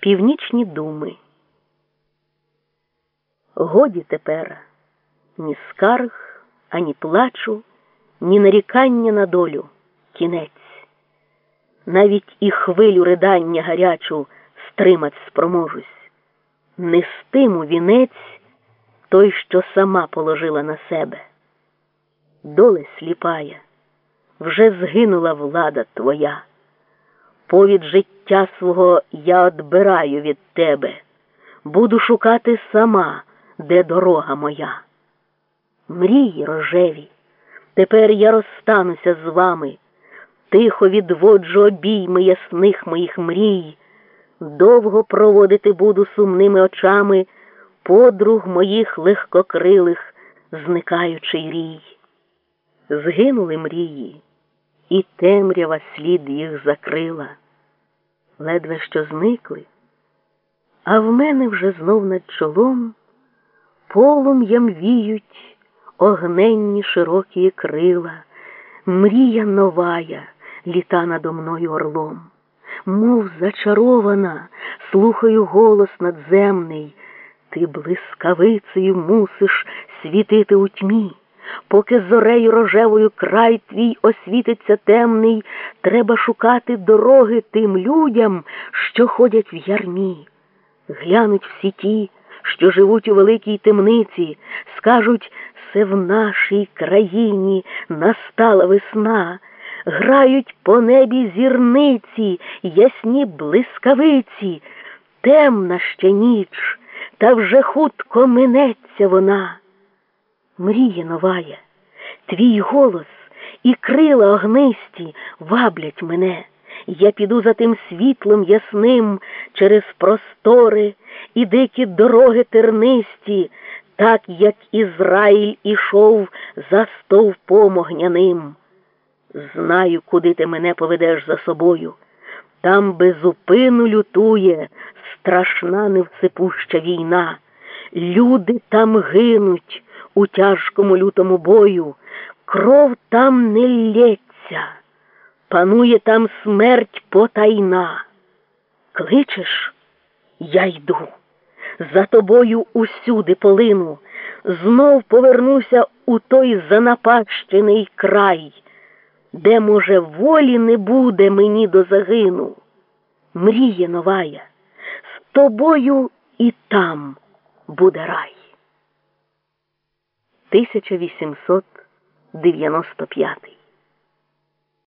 Північні думи. Годі тепер ні скарг, ані плачу, ні нарікання на долю кінець. Навіть і хвилю ридання гарячу стримать спроможусь. Нестиму вінець той, що сама положила на себе. Доле сліпая, вже згинула влада твоя. Повід життя свого я одбираю від тебе, буду шукати сама, де дорога моя. Мрії рожеві, тепер я розстануся з вами, тихо відводжу обійми ясних моїх мрій, довго проводити буду сумними очами подруг моїх легкокрилих, зникаючий рій. Згинули мрії і темрява слід їх закрила, ледве що зникли, а в мене вже знов над чолом полум'ям віють огненні широкі крила, мрія новая літа надо мною орлом, мов зачарована, слухаю голос надземний, ти блискавицею мусиш світити у тьмі. Поки зорею рожевою край твій освітиться темний, треба шукати дороги тим людям, що ходять в ярмі. Глянуть всі ті, що живуть у великій темниці, скажуть, це в нашій країні настала весна, грають по небі зірниці, ясні блискавиці, темна ще ніч, та вже хутко минеться вона. Мріє новая, твій голос і крила огнисті ваблять мене. Я піду за тим світлом ясним через простори і дикі дороги тернисті, так як Ізраїль ішов за стовпом огняним. Знаю, куди ти мене поведеш за собою. Там безупину лютує страшна невсипуща війна. Люди там гинуть у тяжкому лютому бою, кров там не лється, панує там смерть потайна. Кличеш, я йду, за тобою усюди полину, знов повернуся у той занапащений край, де, може, волі не буде мені до загину. Мріє новая, з тобою і там буде рай. 1895